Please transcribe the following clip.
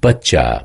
bacha